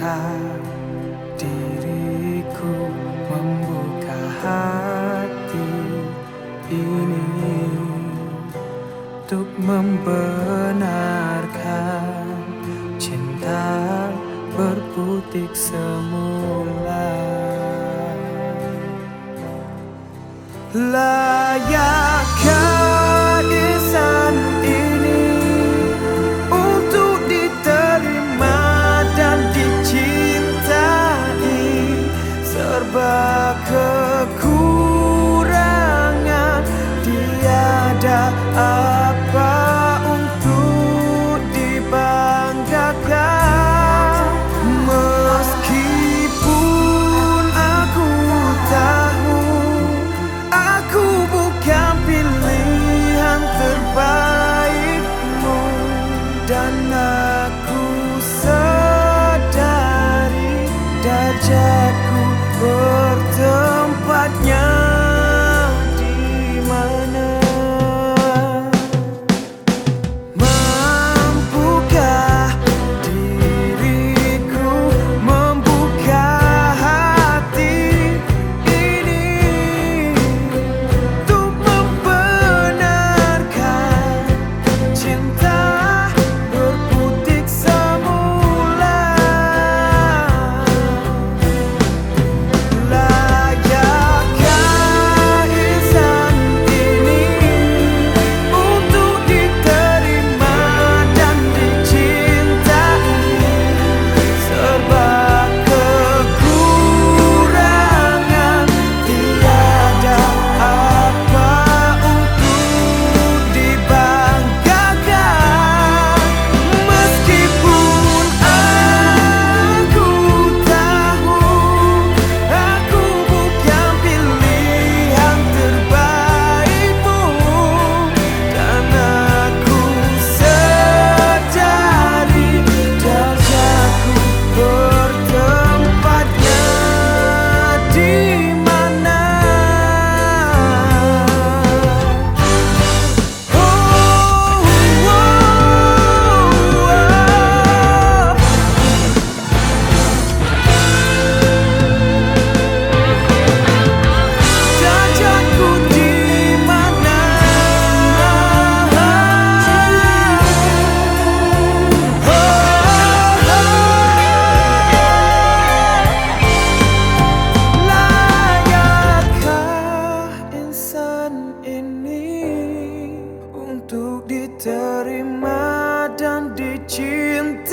Tuhan diriku membuka hati ini untuk membenarkan cinta berputik semula. Layak Terima dan dicinta